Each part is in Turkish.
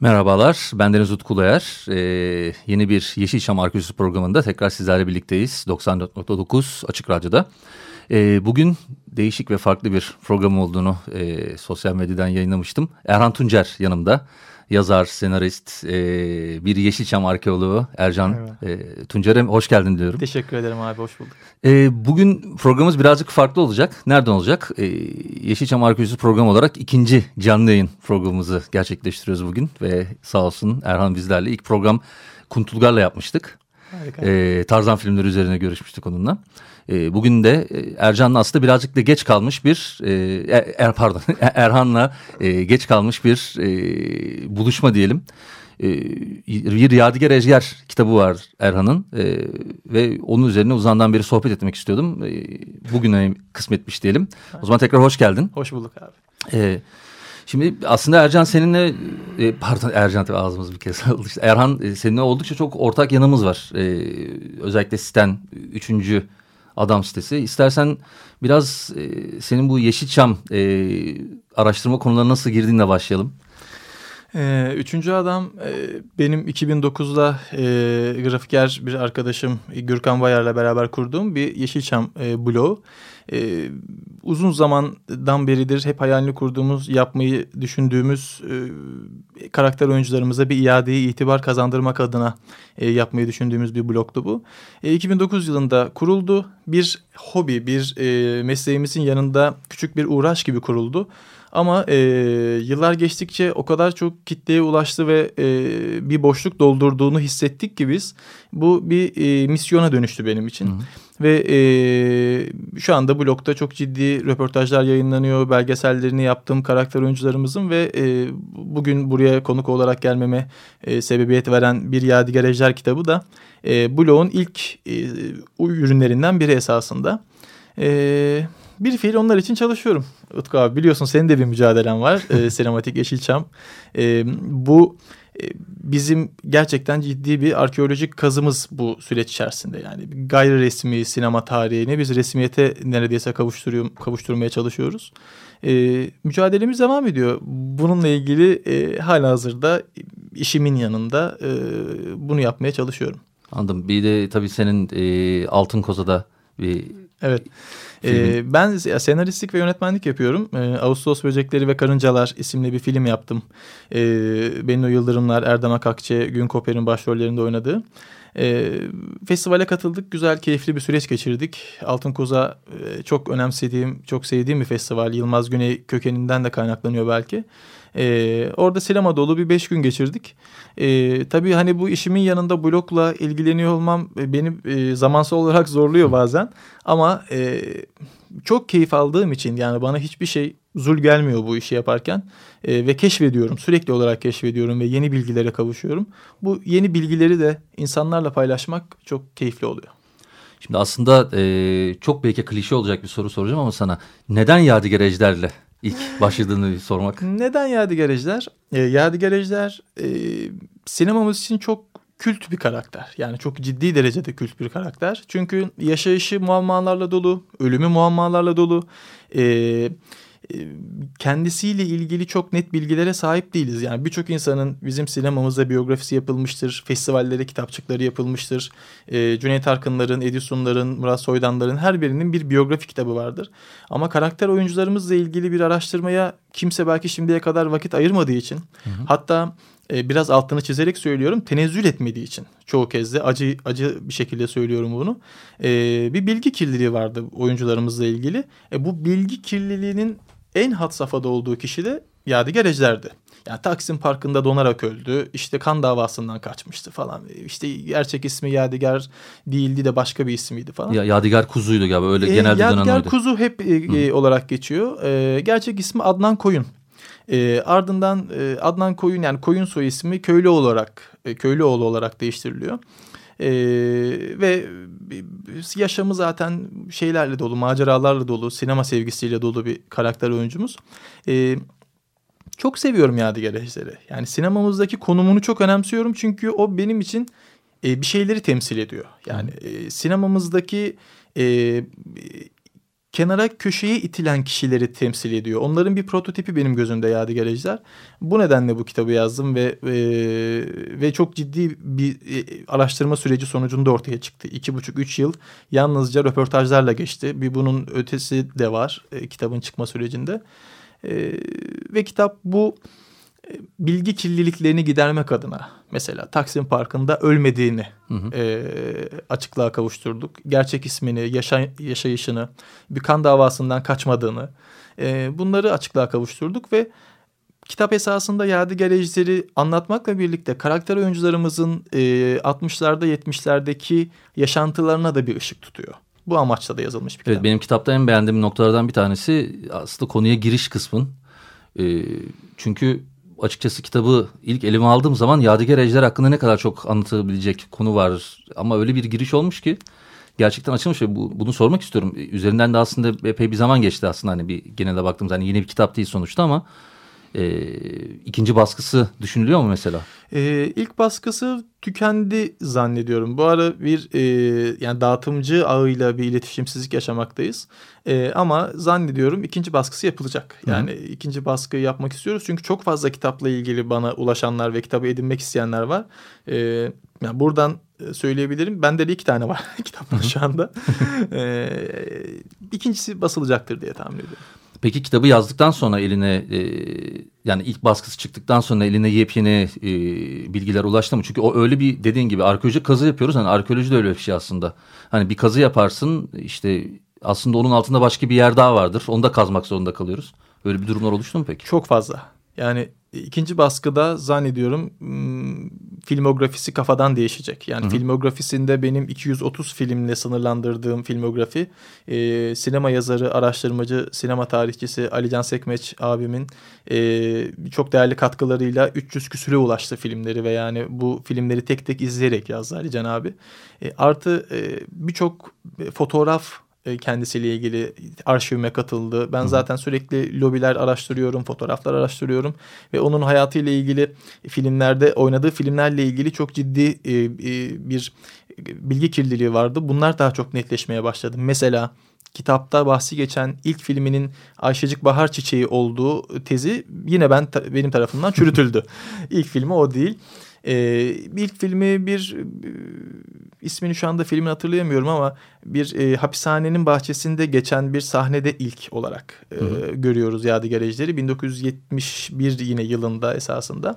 Merhabalar, ben Deniz Utkulayer. Ee, yeni bir Yeşilçam Arkeolojisi programında tekrar sizlerle birlikteyiz. 94.9 Açık Radyo'da. Ee, bugün değişik ve farklı bir program olduğunu e, sosyal medyadan yayınlamıştım. Erhan Tuncer yanımda yazar, senarist, e, bir Yeşilçam arkeoloğu Ercan e, Tuncer'e hoş geldin diyorum. Teşekkür ederim abi, hoş bulduk. E, bugün programımız birazcık farklı olacak. Nereden olacak? E, Yeşilçam Arkeolojisi program olarak ikinci canlı yayın programımızı gerçekleştiriyoruz bugün. Ve sağ olsun Erhan bizlerle ilk program Kuntulgar'la yapmıştık. Harika. E, Tarzan filmleri üzerine görüşmüştük onunla. E, bugün de e, Ercan'la aslında birazcık da geç kalmış bir e, er, er pardon Erhan'la e, geç kalmış bir e, buluşma diyelim. E, bir Yadigar Ejger kitabı var Erhan'ın e, ve onun üzerine uzandan beri sohbet etmek istiyordum. E, bugüne kısmetmiş diyelim. O zaman tekrar hoş geldin. Hoş bulduk abi. E, Şimdi aslında Ercan seninle e, pardon Ercan tabii ağzımız bir kez aldı. İşte Erhan e, seninle oldukça çok ortak yanımız var. E, özellikle Sten üçüncü adam sitesi. İstersen biraz e, senin bu Yeşilçam e, araştırma konularına nasıl girdiğinle başlayalım. Ee, üçüncü adam e, benim 2009'da e, grafiker bir arkadaşım Gürkan Bayar'la beraber kurduğum bir Yeşilçam e, bloğu. E, uzun zamandan beridir hep hayalini kurduğumuz, yapmayı düşündüğümüz e, karakter oyuncularımıza bir iadeyi itibar kazandırmak adına e, yapmayı düşündüğümüz bir bloktu bu. E, 2009 yılında kuruldu. Bir hobi, bir e, mesleğimizin yanında küçük bir uğraş gibi kuruldu. Ama e, yıllar geçtikçe o kadar çok kitleye ulaştı ve e, bir boşluk doldurduğunu hissettik ki biz. Bu bir e, misyona dönüştü benim için. Hı hı. Ve e, şu anda blogda çok ciddi röportajlar yayınlanıyor. Belgesellerini yaptığım karakter oyuncularımızın ve e, bugün buraya konuk olarak gelmeme e, sebebiyet veren bir Yadigar Ejder kitabı da e, blogun ilk e, ürünlerinden biri esasında. Evet bir fiil onlar için çalışıyorum. Utku abi biliyorsun senin de bir mücadelen var. e, Sinematik Yeşilçam. E, bu e, bizim gerçekten ciddi bir arkeolojik kazımız bu süreç içerisinde. Yani gayri resmi sinema tarihini biz resmiyete neredeyse kavuşturuyor, kavuşturmaya çalışıyoruz. E, mücadelemiz devam ediyor. Bununla ilgili e, hala hazırda işimin yanında e, bunu yapmaya çalışıyorum. Anladım. Bir de tabii senin e, Altın Koza'da bir... Evet. Ee, ben senaristlik ve yönetmenlik yapıyorum. Ee, Ağustos Böcekleri ve Karıncalar isimli bir film yaptım. Ee, Benno Yıldırımlar, Erdem Akakçe, Gün Koper'in başrollerinde oynadığı. E, festivale katıldık. Güzel, keyifli bir süreç geçirdik. Altın Koza e, çok önemsediğim, çok sevdiğim bir festival. Yılmaz Güney kökeninden de kaynaklanıyor belki. E, orada sinema dolu bir beş gün geçirdik. E, tabii hani bu işimin yanında blokla ilgileniyor olmam e, beni e, zamansal olarak zorluyor bazen. Ama e, çok keyif aldığım için yani bana hiçbir şey zul gelmiyor bu işi yaparken e, ve keşfediyorum sürekli olarak keşfediyorum ve yeni bilgilere kavuşuyorum. Bu yeni bilgileri de insanlarla paylaşmak çok keyifli oluyor. Şimdi aslında e, çok belki klişe olacak bir soru soracağım ama sana neden Yadigar Ejder'le ilk başladığını sormak? Neden Yadigar Ejder? E, Yadigar Ejder e, sinemamız için çok kült bir karakter. Yani çok ciddi derecede kült bir karakter. Çünkü yaşayışı muammalarla dolu, ölümü muammalarla dolu. Eee kendisiyle ilgili çok net bilgilere sahip değiliz. Yani birçok insanın bizim sinemamızda biyografisi yapılmıştır, festivallere kitapçıkları yapılmıştır. E, Cüneyt Arkınların, Edison'ların, Murat Soydanların her birinin bir biyografi kitabı vardır. Ama karakter oyuncularımızla ilgili bir araştırmaya kimse belki şimdiye kadar vakit ayırmadığı için hı hı. hatta e, biraz altını çizerek söylüyorum tenezzül etmediği için çoğu kez de acı acı bir şekilde söylüyorum bunu. E, bir bilgi kirliliği vardı oyuncularımızla ilgili. E, bu bilgi kirliliğinin en hat safhada olduğu kişi de Yadigar Ejder'di. Yani Taksim Parkı'nda donarak öldü. İşte kan davasından kaçmıştı falan. İşte gerçek ismi Yadigar değildi de başka bir ismiydi falan. Ya, Yadigar Kuzu'ydu galiba öyle e, genelde Yadigar dönen oydu. Kuzu hep e, olarak geçiyor. E, gerçek ismi Adnan Koyun. E, ardından e, Adnan Koyun yani Koyun soy ismi Köylüoğlu olarak e, Köylüoğlu olarak değiştiriliyor. Ee, ve yaşamı zaten şeylerle dolu, maceralarla dolu, sinema sevgisiyle dolu bir karakter oyuncumuz. Ee, çok seviyorum Yadigar Ejder'i. Yani sinemamızdaki konumunu çok önemsiyorum çünkü o benim için e, bir şeyleri temsil ediyor. Yani e, sinemamızdaki e, kenara köşeye itilen kişileri temsil ediyor. Onların bir prototipi benim gözümde Yadigar Ejder. Bu nedenle bu kitabı yazdım ve e, ve çok ciddi bir e, araştırma süreci sonucunda ortaya çıktı. İki buçuk üç yıl yalnızca röportajlarla geçti. Bir bunun ötesi de var e, kitabın çıkma sürecinde. E, ve kitap bu bilgi kirliliklerini gidermek adına mesela Taksim Parkı'nda ölmediğini hı hı. E, açıklığa kavuşturduk. Gerçek ismini, yaşa, yaşayışını, bir kan davasından kaçmadığını e, bunları açıklığa kavuşturduk ve kitap esasında Yadigar Ejder'i anlatmakla birlikte karakter oyuncularımızın e, 60'larda 70'lerdeki yaşantılarına da bir ışık tutuyor. Bu amaçla da yazılmış bir kitap. Evet benim kitapta en beğendiğim noktalardan bir tanesi aslında konuya giriş kısmın. E, çünkü açıkçası kitabı ilk elime aldığım zaman Yadigar Ejder hakkında ne kadar çok anlatabilecek konu var. Ama öyle bir giriş olmuş ki gerçekten açılmış ve bu, bunu sormak istiyorum. Üzerinden de aslında epey bir zaman geçti aslında hani bir genelde baktığımız hani yeni bir kitap değil sonuçta ama e, ikinci baskısı düşünülüyor mu mesela? E, ilk baskısı tükendi zannediyorum. Bu ara bir e, yani dağıtımcı ağıyla bir iletişimsizlik yaşamaktayız. E, ama zannediyorum ikinci baskısı yapılacak. Yani Hı. ikinci baskı yapmak istiyoruz. Çünkü çok fazla kitapla ilgili bana ulaşanlar ve kitabı edinmek isteyenler var. E, yani buradan söyleyebilirim. Bende de iki tane var kitaplar şu anda. e, ikincisi basılacaktır diye tahmin ediyorum. Peki kitabı yazdıktan sonra eline e, yani ilk baskısı çıktıktan sonra eline yepyeni e, bilgiler ulaştı mı? Çünkü o öyle bir dediğin gibi arkeolojik kazı yapıyoruz. Hani arkeoloji de öyle bir şey aslında. Hani bir kazı yaparsın işte aslında onun altında başka bir yer daha vardır. Onu da kazmak zorunda kalıyoruz. Öyle bir durumlar oluştu mu peki? Çok fazla. Yani ikinci baskıda zannediyorum filmografisi kafadan değişecek. Yani Hı-hı. filmografisinde benim 230 filmle sınırlandırdığım filmografi e, sinema yazarı, araştırmacı, sinema tarihçisi Alican Sekmeç abimin e, çok değerli katkılarıyla 300 küsüre ulaştı filmleri ve yani bu filmleri tek tek izleyerek yazdı Alican abi. E, artı e, birçok fotoğraf kendisiyle ilgili arşivime katıldı. Ben zaten sürekli lobiler araştırıyorum, fotoğraflar araştırıyorum ve onun hayatıyla ilgili filmlerde oynadığı filmlerle ilgili çok ciddi e, e, bir bilgi kirliliği vardı. Bunlar daha çok netleşmeye başladı. Mesela kitapta bahsi geçen ilk filminin Ayşecik Bahar Çiçeği olduğu tezi yine ben benim tarafından çürütüldü. İlk filmi o değil. E, ilk filmi bir e, ismini şu anda filmin hatırlayamıyorum ama bir e, hapishanenin bahçesinde geçen bir sahnede ilk olarak e, görüyoruz Yadigar Ejderi. 1971 yine yılında esasında.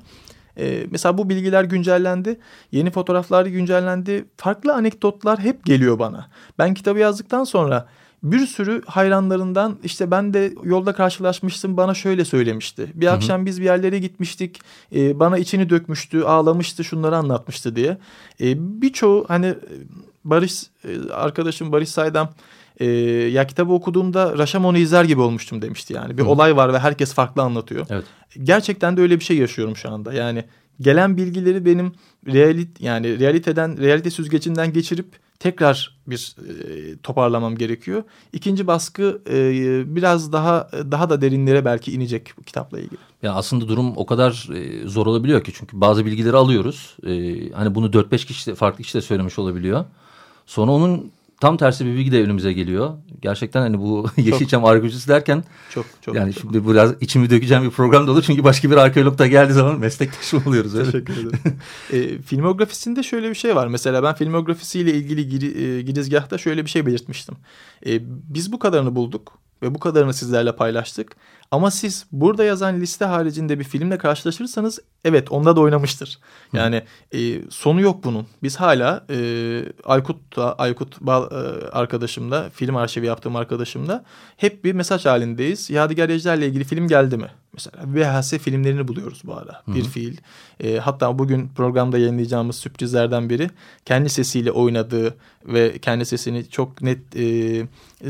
E, mesela bu bilgiler güncellendi. Yeni fotoğraflar güncellendi. Farklı anekdotlar hep geliyor bana. Ben kitabı yazdıktan sonra bir sürü hayranlarından işte ben de yolda karşılaşmıştım bana şöyle söylemişti. Bir Hı-hı. akşam biz bir yerlere gitmiştik e, bana içini dökmüştü ağlamıştı şunları anlatmıştı diye. E, Birçoğu hani Barış e, arkadaşım Barış Saydam e, ya kitabı okuduğumda Raşamon'u izler gibi olmuştum demişti yani. Bir Hı. olay var ve herkes farklı anlatıyor. Evet. Gerçekten de öyle bir şey yaşıyorum şu anda yani gelen bilgileri benim realit yani realiteden realite süzgecinden geçirip tekrar bir e, toparlamam gerekiyor. İkinci baskı e, biraz daha daha da derinlere belki inecek bu kitapla ilgili. Ya aslında durum o kadar e, zor olabiliyor ki çünkü bazı bilgileri alıyoruz. E, hani bunu 4-5 kişi de, farklı kişi de söylemiş olabiliyor. Sonra onun tam tersi bir bilgi de önümüze geliyor. Gerçekten hani bu Yeşilçam arkeolojisi derken çok, çok, yani çok. şimdi biraz içimi dökeceğim bir program da olur. Çünkü başka bir arkeolog da geldiği zaman meslektaşım oluyoruz. Öyle. Teşekkür ederim. e, filmografisinde şöyle bir şey var. Mesela ben filmografisiyle ilgili giri, e, girizgahta şöyle bir şey belirtmiştim. E, biz bu kadarını bulduk ve bu kadarını sizlerle paylaştık. Ama siz burada yazan liste haricinde bir filmle karşılaşırsanız evet onda da oynamıştır. Yani e, sonu yok bunun. Biz hala e, Aykut'ta, Aykut Bal, e, arkadaşımla, film arşivi yaptığım arkadaşımla hep bir mesaj halindeyiz. Yadigar Ejder'le ilgili film geldi mi? Mesela VHS filmlerini buluyoruz bu ara. Hı -hı. Bir fiil. E, hatta bugün programda yayınlayacağımız sürprizlerden biri kendi sesiyle oynadığı ve kendi sesini çok net e,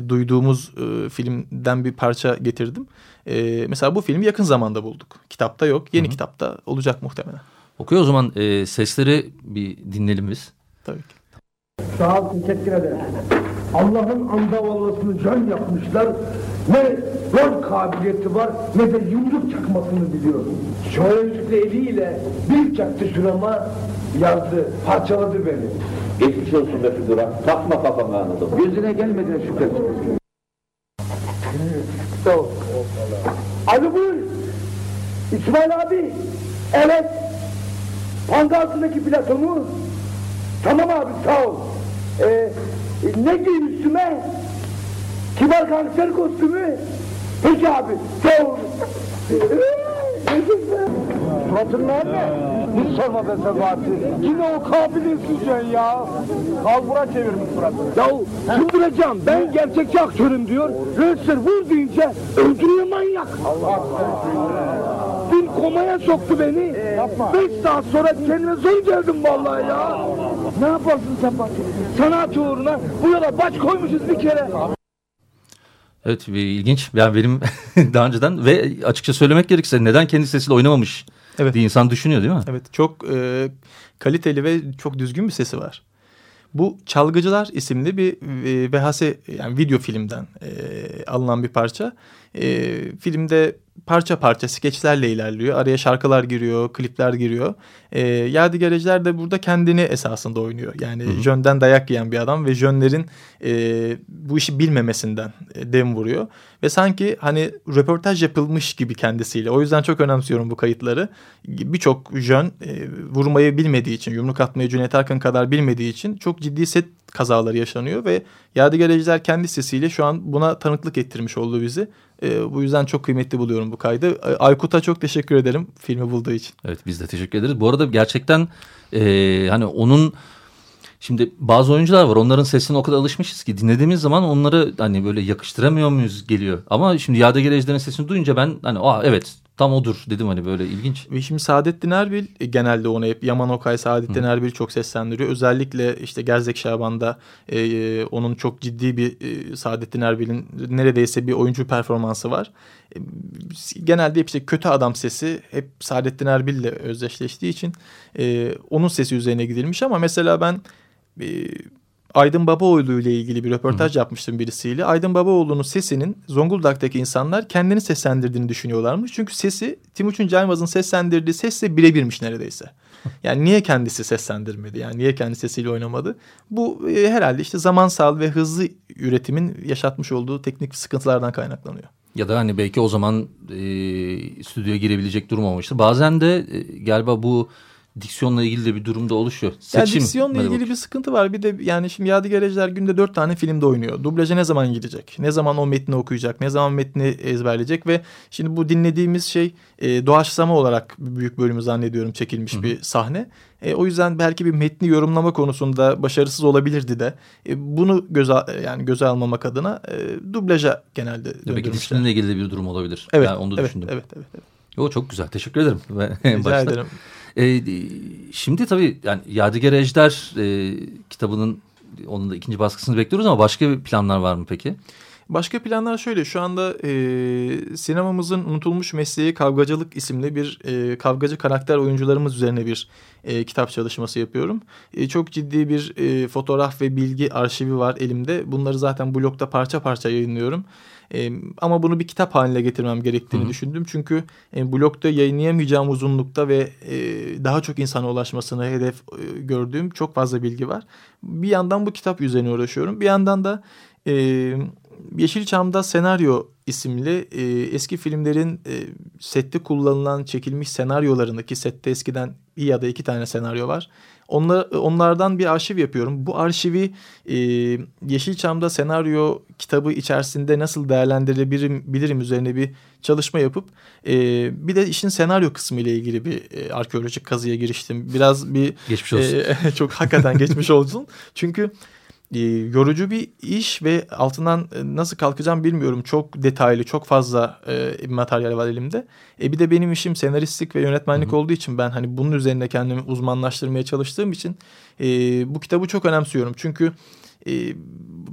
duyduğumuz e, filmden bir parça getirdim. E, mesela bu filmi yakın zamanda bulduk. Kitapta yok. Yeni Hı -hı. kitapta olacak muhtemelen. Okuyor o zaman e, sesleri bir dinleyelim biz. Tabii ki. Sağ ol, teşekkür ederim. Allah'ın andavallasını can yapmışlar. Ne rol kabiliyeti var ne de yumruk çakmasını biliyor. Sözlükle eliyle bir çaktı şurama yazdı, parçaladı beni. Geçmiş olsun be figüran. Takma kafana anladım. Gözüne gelmeden şüphe. Tamam. Ali buyur. İsmail abi. Evet. Pangaltı'daki platonu. Tamam abi sağ ol. Ee, ne giy üstüme? Kibar kanser kostümü. Peki abi sağ ol. Suratın nerede? Hiç sorma be Sebahati. Yine o kabiliyetsiz sen ya. Kalbura çevirmiş suratını. Ya çıldıracağım. Ben gerçekçi aktörüm diyor. Röster vur deyince öldürüyor manyak. Allah Dün komaya soktu beni. Yapma. Beş saat sonra kendime zor geldim vallahi ya. Ne yaparsın sen bak? Sanat uğruna bu yola baş koymuşuz bir kere. Evet ilginç. Yani benim daha önceden ve açıkça söylemek gerekirse neden kendi sesiyle oynamamış evet. diye insan düşünüyor değil mi? Evet çok e, kaliteli ve çok düzgün bir sesi var. Bu Çalgıcılar isimli bir e, VHS yani video filmden e, alınan bir parça. E, filmde parça parça skeçlerle ilerliyor. Araya şarkılar giriyor, klipler giriyor. E, Yadigareciler de burada kendini esasında oynuyor. Yani Hı-hı. Jön'den dayak yiyen bir adam ve Jön'lerin e, bu işi bilmemesinden e, dem vuruyor. Ve sanki hani röportaj yapılmış gibi kendisiyle. O yüzden çok önemsiyorum bu kayıtları. Birçok Jön e, vurmayı bilmediği için, yumruk atmayı Cüneyt Arkın kadar bilmediği için çok ciddi set kazaları yaşanıyor ve Yadigareciler kendi sesiyle şu an buna tanıklık ettirmiş oldu bizi. E, bu yüzden çok kıymetli buluyorum bu kaydı. Aykut'a çok teşekkür ederim filmi bulduğu için. Evet biz de teşekkür ederiz. Bu arada gerçekten e, hani onun Şimdi bazı oyuncular var onların sesine o kadar alışmışız ki dinlediğimiz zaman onları hani böyle yakıştıramıyor muyuz geliyor. Ama şimdi Yadigar Ejder'in sesini duyunca ben hani Aa, evet tam odur dedim hani böyle ilginç. Ve şimdi Saadettin Erbil e, genelde onu hep Yaman Okay Saadettin Hı. Erbil çok seslendiriyor. Özellikle işte Gerzek Şaban'da e, e, onun çok ciddi bir e, Saadettin Erbil'in neredeyse bir oyuncu performansı var. E, genelde hep işte kötü adam sesi hep Saadettin Erbil'le özdeşleştiği için e, onun sesi üzerine gidilmiş ama mesela ben e, Aydın Babaoğlu ile ilgili bir röportaj Hı. yapmıştım birisiyle. Aydın Babaoğlu'nun sesinin Zonguldak'taki insanlar kendini seslendirdiğini düşünüyorlarmış. Çünkü sesi Timuçin Caymaz'ın seslendirdiği sesle birebirmiş neredeyse. Yani niye kendisi seslendirmedi? Yani niye kendi sesiyle oynamadı? Bu e, herhalde işte zamansal ve hızlı üretimin yaşatmış olduğu teknik sıkıntılardan kaynaklanıyor. Ya da hani belki o zaman e, stüdyoya girebilecek durum olmuştu. Bazen de e, galiba bu diksiyonla ilgili de bir durumda oluşuyor. Seçim. Yani diksiyonla ilgili bir sıkıntı var. Bir de yani şimdi Yadigar Ejder günde dört tane filmde oynuyor. Dublaja ne zaman gidecek? Ne zaman o metni okuyacak? Ne zaman metni ezberleyecek? Ve şimdi bu dinlediğimiz şey e, doğaçlama olarak büyük bölümü zannediyorum çekilmiş Hı-hı. bir sahne. E, o yüzden belki bir metni yorumlama konusunda başarısız olabilirdi de. E, bunu göze yani göze almamak adına e, dublaja genelde döndürmüşler. Belki disiplinle ilgili bir durum olabilir. Evet. Yani onu da evet, düşündüm. Evet, evet, evet. Yo, çok güzel. Teşekkür ederim. Rica başta. ederim. E, şimdi tabii yani Yadigar Ejder e, kitabının onun da ikinci baskısını bekliyoruz ama başka planlar var mı peki? Başka planlar şöyle şu anda e, sinemamızın unutulmuş mesleği kavgacılık isimli bir e, kavgacı karakter oyuncularımız üzerine bir e, kitap çalışması yapıyorum. E, çok ciddi bir e, fotoğraf ve bilgi arşivi var elimde. Bunları zaten blogda parça parça yayınlıyorum. E, ama bunu bir kitap haline getirmem gerektiğini Hı. düşündüm. Çünkü e, blogda yayınlayamayacağım uzunlukta ve e, daha çok insana ulaşmasını hedef e, gördüğüm çok fazla bilgi var. Bir yandan bu kitap üzerine uğraşıyorum. Bir yandan da e, Yeşilçam'da senaryo isimli e, eski filmlerin e, sette kullanılan çekilmiş senaryolarını ki sette eskiden bir ya da iki tane senaryo var. Onlar, onlardan bir arşiv yapıyorum. Bu arşivi e, Yeşilçam'da senaryo kitabı içerisinde nasıl değerlendirebilirim bilirim üzerine bir çalışma yapıp e, bir de işin senaryo kısmı ile ilgili bir e, arkeolojik kazıya giriştim. Biraz bir geçmiş olsun. E, çok hakikaten geçmiş olsun. Çünkü yorucu bir iş ve altından e, nasıl kalkacağım bilmiyorum. Çok detaylı, çok fazla e, materyal var elimde. E bir de benim işim senaristlik ve yönetmenlik Hı-hı. olduğu için ben hani bunun üzerine kendimi uzmanlaştırmaya çalıştığım için e, bu kitabı çok önemsiyorum. Çünkü e,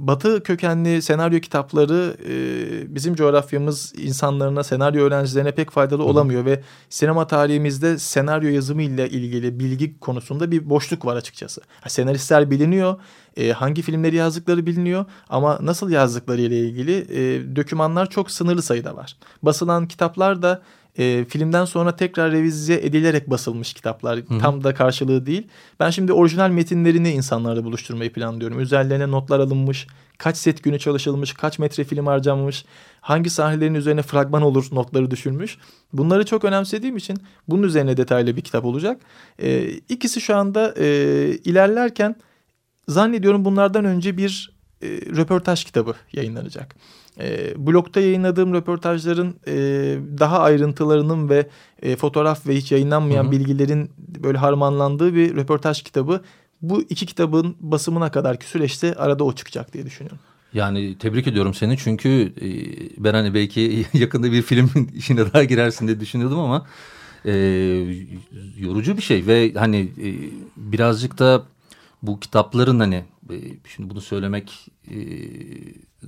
Batı kökenli senaryo kitapları e, bizim coğrafyamız insanlarına, senaryo öğrencilerine pek faydalı olamıyor ve sinema tarihimizde senaryo yazımı ile ilgili bilgi konusunda bir boşluk var açıkçası. Ha, senaristler biliniyor, e, hangi filmleri yazdıkları biliniyor ama nasıl yazdıkları ile ilgili e, dokümanlar çok sınırlı sayıda var. Basılan kitaplar da e, filmden sonra tekrar revize edilerek basılmış kitaplar. Hı-hı. Tam da karşılığı değil. Ben şimdi orijinal metinlerini insanlarla buluşturmayı planlıyorum. Üzerlerine notlar alınmış, kaç set günü çalışılmış, kaç metre film harcanmış, hangi sahnelerin üzerine fragman olur notları düşülmüş. Bunları çok önemsediğim için bunun üzerine detaylı bir kitap olacak. E, ikisi şu anda e, ilerlerken zannediyorum bunlardan önce bir e, röportaj kitabı yayınlanacak. E, blogda yayınladığım röportajların e, daha ayrıntılarının ve e, fotoğraf ve hiç yayınlanmayan hı hı. bilgilerin böyle harmanlandığı bir röportaj kitabı. Bu iki kitabın basımına kadar ki süreçte arada o çıkacak diye düşünüyorum. Yani tebrik ediyorum seni çünkü e, ben hani belki yakında bir filmin işine daha girersin diye düşünüyordum ama e, yorucu bir şey ve hani e, birazcık da bu kitapların hani e, şimdi bunu söylemek e,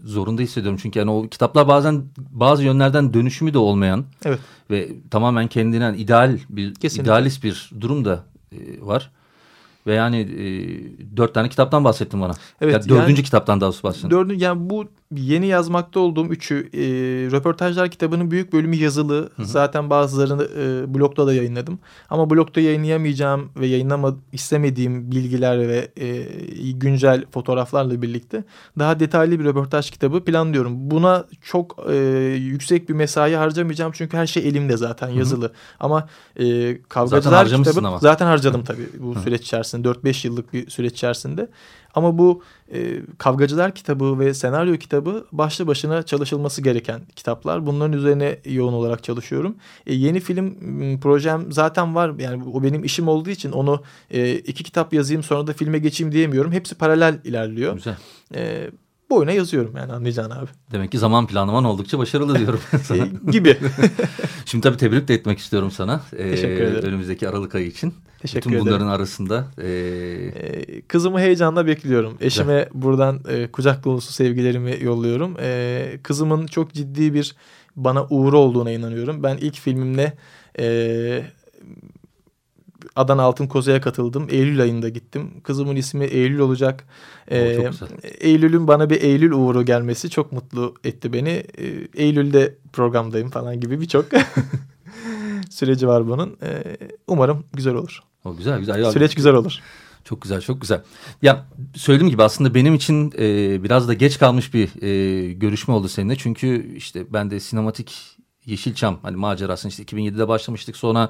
zorunda hissediyorum. Çünkü yani o kitaplar bazen bazı yönlerden dönüşümü de olmayan evet. ve tamamen kendinden ideal bir Kesinlikle. idealist bir durum da e, var. Ve yani e, dört tane kitaptan bahsettin bana. Evet. Yani dördüncü yani, kitaptan daha bahsettin. Dördüncü yani bu yeni yazmakta olduğum üçü e, röportajlar kitabının büyük bölümü yazılı. Hı hı. Zaten bazılarını e, blogda da yayınladım. Ama blogda yayınlayamayacağım ve yayınlama istemediğim bilgiler ve e, güncel fotoğraflarla birlikte daha detaylı bir röportaj kitabı planlıyorum. Buna çok e, yüksek bir mesai harcamayacağım çünkü her şey elimde zaten yazılı. Hı hı. Ama e, kavgacılar zaten kitabı ama. zaten harcadım tabii bu hı. süreç içerisinde 4-5 yıllık bir süreç içerisinde. Ama bu e, Kavgacılar kitabı ve senaryo kitabı başlı başına çalışılması gereken kitaplar. Bunların üzerine yoğun olarak çalışıyorum. E, yeni film projem zaten var. Yani o benim işim olduğu için onu e, iki kitap yazayım sonra da filme geçeyim diyemiyorum. Hepsi paralel ilerliyor. Güzel. E, boyuna yazıyorum yani anlayacağın abi. Demek ki zaman planlaman oldukça başarılı diyorum sana. E, gibi. Şimdi tabii tebrik de etmek istiyorum sana. Teşekkür ee, ederim. Önümüzdeki Aralık ayı için. Teşekkür Bütün bunların ederim. arasında. E... Ee, kızımı heyecanla bekliyorum. Eşime Güzel. buradan e, kucak dolusu sevgilerimi yolluyorum. E, kızımın çok ciddi bir bana uğru olduğuna inanıyorum. Ben ilk filmimle... E, Adana Altın Koza'ya katıldım. Eylül ayında gittim. Kızımın ismi Eylül olacak. Ee, Eylül'ün bana bir Eylül uğuru gelmesi çok mutlu etti beni. Ee, Eylül'de programdayım falan gibi birçok süreci var bunun. Ee, umarım güzel olur. O güzel güzel. Ya, Süreç güzel olur. Çok güzel, çok güzel. Ya söylediğim gibi aslında benim için e, biraz da geç kalmış bir e, görüşme oldu seninle. Çünkü işte ben de sinematik Yeşilçam hani macerasını işte 2007'de başlamıştık. Sonra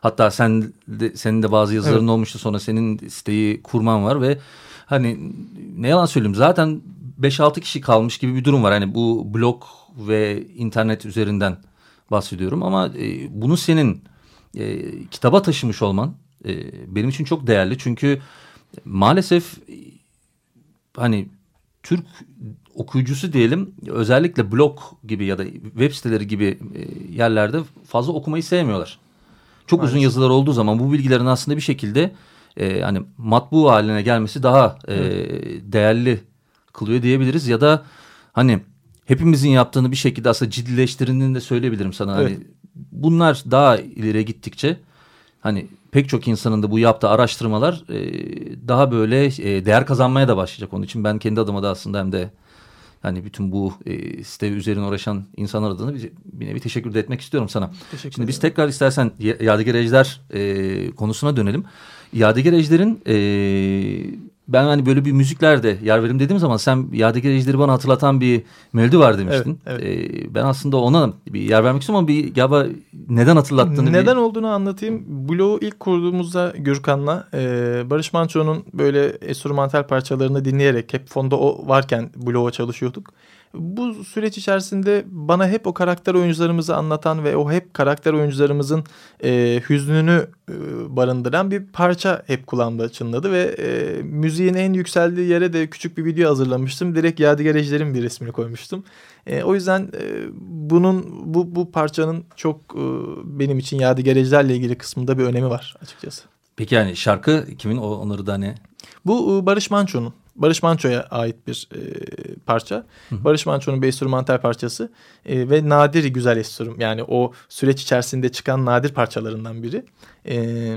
hatta sen de, senin de bazı yazıların evet. olmuştu. Sonra senin siteyi kurman var ve hani ne yalan söyleyeyim zaten 5-6 kişi kalmış gibi bir durum var. Hani bu blog ve internet üzerinden bahsediyorum ama e, bunu senin e, kitaba taşımış olman e, benim için çok değerli. Çünkü maalesef hani Türk okuyucusu diyelim özellikle blog gibi ya da web siteleri gibi e, yerlerde fazla okumayı sevmiyorlar. Çok Maalesef. uzun yazılar olduğu zaman bu bilgilerin aslında bir şekilde e, hani matbu haline gelmesi daha e, değerli kılıyor diyebiliriz ya da hani hepimizin yaptığını bir şekilde aslında ciddileştirildiğini de söyleyebilirim sana. Hani evet. Hani bunlar daha ileri gittikçe hani pek çok insanın da bu yaptığı araştırmalar e, daha böyle e, değer kazanmaya da başlayacak. Onun için ben kendi adıma da aslında hem de hani bütün bu e, site üzerine uğraşan insanlar adına bir, bir nevi teşekkür de etmek istiyorum sana. Teşekkür Şimdi biz tekrar istersen Yadigar Ejder e, konusuna dönelim. Yadigar Ejder'in e, ben hani böyle bir müzikler de yer verim dediğim zaman sen Yadigar Ejder'i bana hatırlatan bir melodi var demiştin. Evet, evet. Ee, ben aslında ona bir yer vermek istiyorum ama bir galiba neden hatırlattığını... Neden bir... olduğunu anlatayım. Blog'u ilk kurduğumuzda Gürkan'la e, Barış Manço'nun böyle enstrümantal parçalarını dinleyerek hep fonda o varken Blog'a çalışıyorduk. Bu süreç içerisinde bana hep o karakter oyuncularımızı anlatan ve o hep karakter oyuncularımızın e, hüznünü e, barındıran bir parça hep kulağımda çınladı ve e, müziğin en yükseldiği yere de küçük bir video hazırlamıştım. Direkt Yadigar Ejder'in bir resmini koymuştum. E, o yüzden e, bunun bu bu parçanın çok e, benim için Yadigar Ejder'le ilgili kısmında bir önemi var açıkçası. Peki yani şarkı kimin onları da ne? Bu e, Barış Manço'nun. Barış Manço'ya ait bir e, parça. Hı hı. Barış Manço'nun bir enstrümantal parçası e, ve nadir güzel enstrüman. Yani o süreç içerisinde çıkan nadir parçalarından biri. E,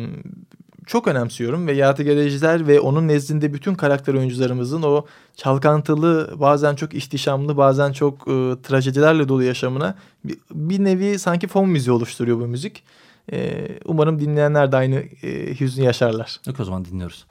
çok önemsiyorum ve Yadigar ve onun nezdinde bütün karakter oyuncularımızın o çalkantılı, bazen çok ihtişamlı, bazen çok e, trajedilerle dolu yaşamına bir, bir nevi sanki fon müziği oluşturuyor bu müzik. E, umarım dinleyenler de aynı e, hüznü yaşarlar. Yok o zaman dinliyoruz.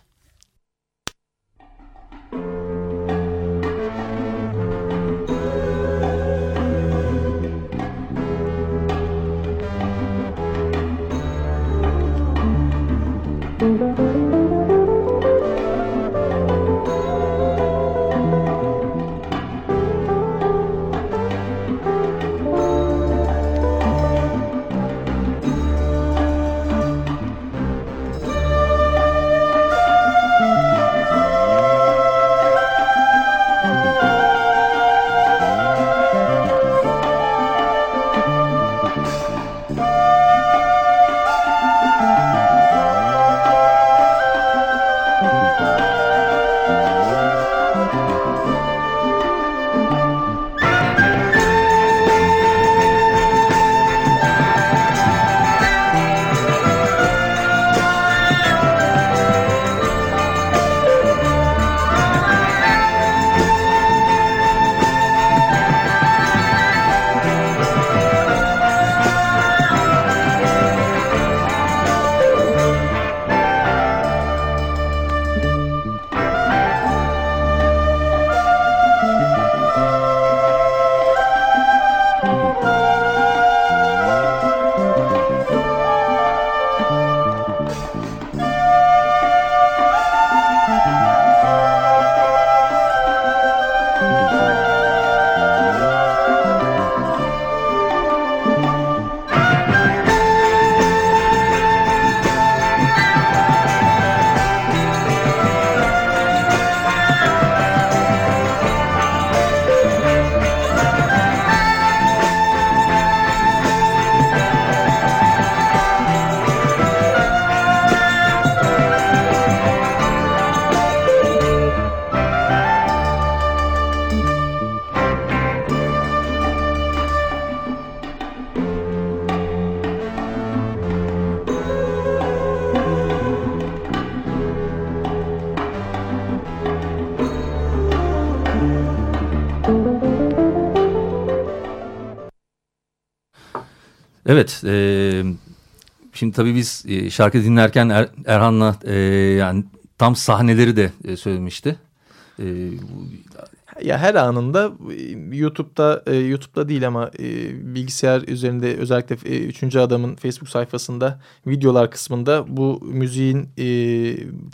Evet, e, şimdi tabii biz e, şarkı dinlerken er, Erhan'la e, yani tam sahneleri de e, söylemişti. E, ya her anında e, YouTube'da e, YouTube'da değil ama bilgisayar üzerinde özellikle üçüncü adamın Facebook sayfasında videolar kısmında bu müziğin e,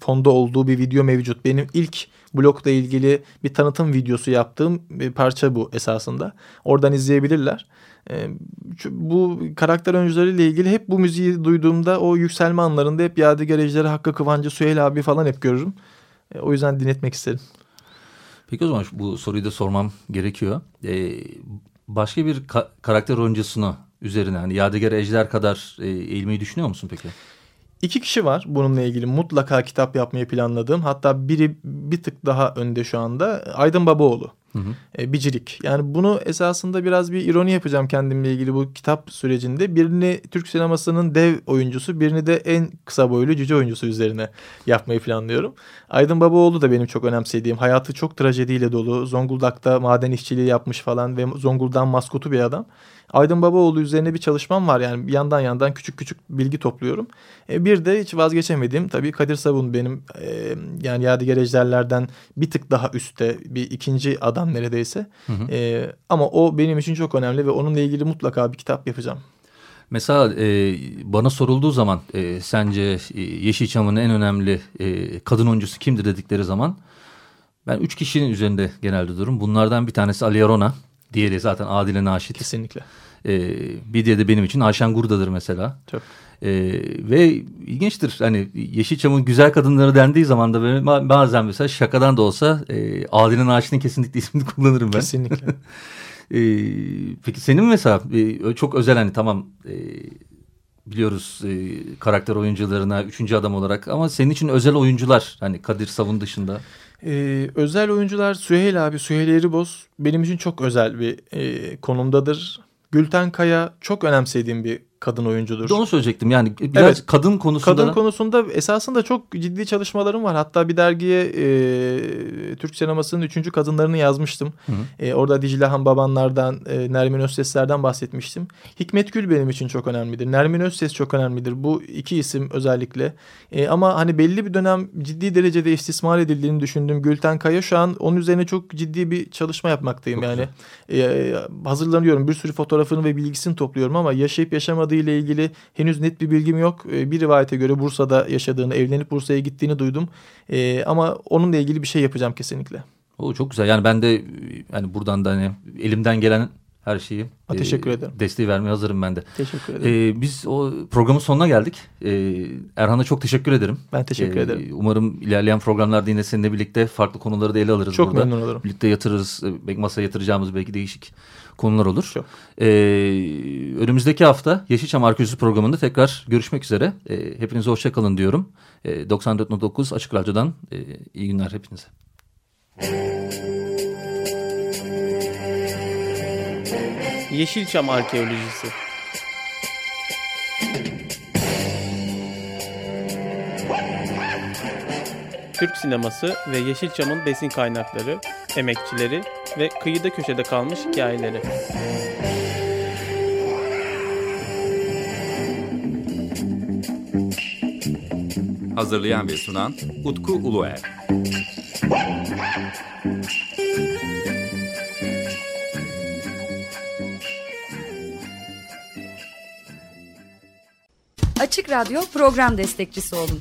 fonda olduğu bir video mevcut. Benim ilk blokla ilgili bir tanıtım videosu yaptığım bir parça bu esasında. Oradan izleyebilirler. E, bu karakter oyuncuları ile ilgili hep bu müziği duyduğumda o yükselme anlarında hep Yadigar Ejder'i Hakkı Kıvancı Süheyl abi falan hep görürüm. E, o yüzden dinletmek isterim. Peki o zaman bu soruyu da sormam gerekiyor. Ee, başka bir ka karakter oyuncusunu üzerine hani Yadigar Ejder kadar e, eğilmeyi düşünüyor musun peki? İki kişi var bununla ilgili mutlaka kitap yapmayı planladığım. Hatta biri bir tık daha önde şu anda. Aydın Babaoğlu. Hı hı. E, bicirik. Yani bunu esasında biraz bir ironi yapacağım kendimle ilgili bu kitap sürecinde. Birini Türk sinemasının dev oyuncusu, birini de en kısa boylu cüce oyuncusu üzerine yapmayı planlıyorum. Aydın Babaoğlu da benim çok önemsediğim. Hayatı çok trajediyle dolu. Zonguldak'ta maden işçiliği yapmış falan ve Zonguldak'ın maskotu bir adam. Aydın Babaoğlu üzerine bir çalışmam var. Yani yandan yandan küçük küçük bilgi topluyorum. E, bir de hiç vazgeçemediğim tabii Kadir Sabun benim e, yani Yadigar Ejderlerden bir tık daha üstte bir ikinci adam neredeyse. Hı hı. E, ama o benim için çok önemli ve onunla ilgili mutlaka bir kitap yapacağım. Mesela e, bana sorulduğu zaman e, sence e, Yeşilçam'ın en önemli e, kadın oyuncusu kimdir dedikleri zaman Ben üç kişinin üzerinde genelde durum. Bunlardan bir tanesi Ali Arona. Diğeri zaten Adile Naşit. Kesinlikle. Ee, bir diğeri de benim için Ayşen Gurda'dır mesela. Çok. Ee, ve ilginçtir hani Yeşilçam'ın güzel kadınları dendiği zaman da böyle bazen mesela şakadan da olsa e, Adile Naşit'in kesinlikle ismini kullanırım ben. Kesinlikle. ee, peki senin mesela e, çok özel hani tamam e, biliyoruz e, karakter oyuncularına üçüncü adam olarak ama senin için özel oyuncular hani Kadir Savun dışında. Ee, özel oyuncular Süheyl abi, Süheyl Eriboz benim için çok özel bir e, konumdadır. Gülten Kaya çok önemsediğim bir kadın oyuncudur. Onu söyleyecektim yani biraz Evet. kadın konusunda. Kadın konusunda esasında çok ciddi çalışmalarım var. Hatta bir dergiye e, Türk sinemasının üçüncü kadınlarını yazmıştım. Hı hı. E, orada Dicle Han Babanlardan, e, Nermin Özsesler'den bahsetmiştim. Hikmet Gül benim için çok önemlidir. Nermin Özses çok önemlidir. Bu iki isim özellikle. E, ama hani belli bir dönem ciddi derecede istismar edildiğini düşündüm. Gülten Kaya şu an onun üzerine çok ciddi bir çalışma yapmaktayım. Çok yani e, hazırlanıyorum. Bir sürü fotoğrafını ve bilgisini topluyorum ama yaşayıp yaşamadığı ile ilgili henüz net bir bilgim yok. E, bir rivayete göre Bursa'da yaşadığını, evlenip Bursa'ya gittiğini duydum. E, ama onunla ilgili bir şey yapacağım kesinlikle. O çok güzel. Yani ben de yani buradan da hani elimden gelen her şeyi Ha, teşekkür ederim. Desteği vermeye hazırım ben de. Teşekkür ederim. Ee, biz o programın sonuna geldik. Ee, Erhan'a çok teşekkür ederim. ben teşekkür Ee, ederim. Umarım ilerleyen programlarda yine seninle birlikte farklı konuları da ele alırız Çok burada. memnun olurum. Birlikte yatırırız. e, Belki masaya yatıracağımız belki değişik konular olur. Çok. Ee, önümüzdeki hafta Yeşilçam Arkeolojisi programında tekrar görüşmek üzere. Ee, hepinize hoşçakalın diyorum. Ee, 94.9 Açık Radyo'dan e, iyi günler hepinize. Yeşilçam Arkeolojisi Türk sineması ve Yeşilçam'ın besin kaynakları, emekçileri ve kıyıda köşede kalmış hikayeleri. Hazırlayan ve sunan Utku Uluer. Açık Radyo program destekçisi olun.